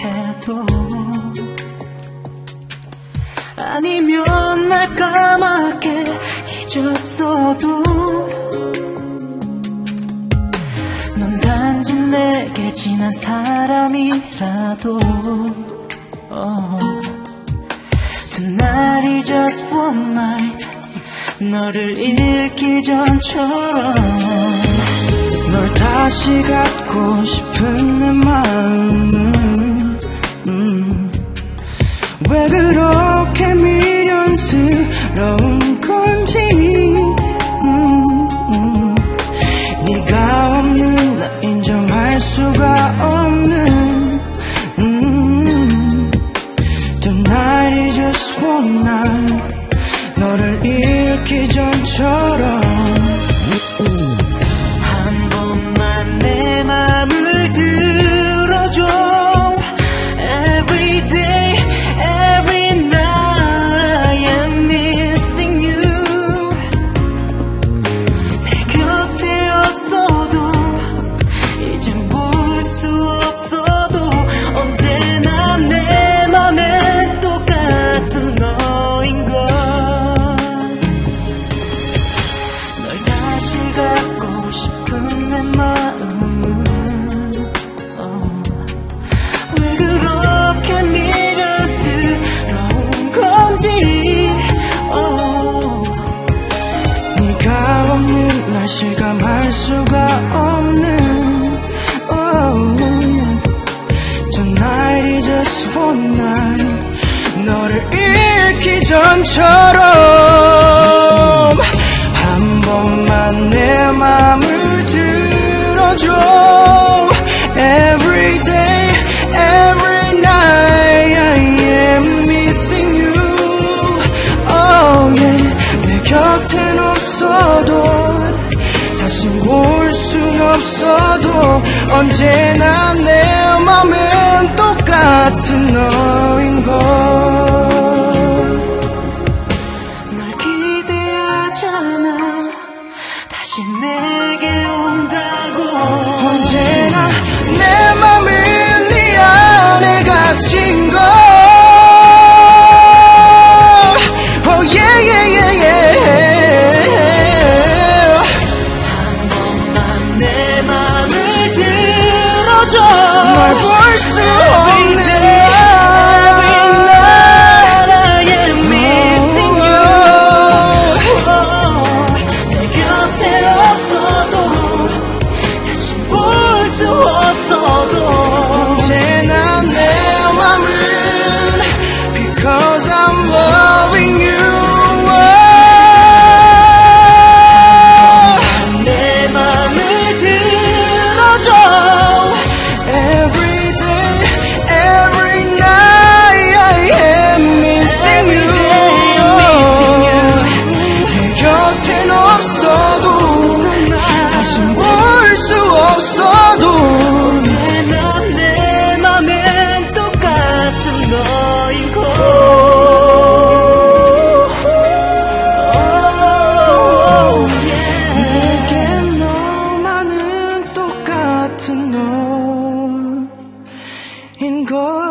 해도 아니면 날 까맣게 잊었어도 지난 사람이라도. Oh. Tonight is just one night. 너를 잃기 전처럼 널 다시 갖고 싶은 내 마음 실감할 수가 없는 oh, Tonight is just one night 너를 잃기 전처럼 한 번만 내 맘을 들어줘 Every day, 언제나 내 맘엔 똑같은 너인 걸. 널 기대하잖아. 다시 내게 온다고. 언제나 내맘 들어줘 널 볼 수 없는 Every night I am missing you 내 곁에 없어도 다시 볼 수 없어도 언제나 내 맘은 Because I'm loving 똑같은 너인 걸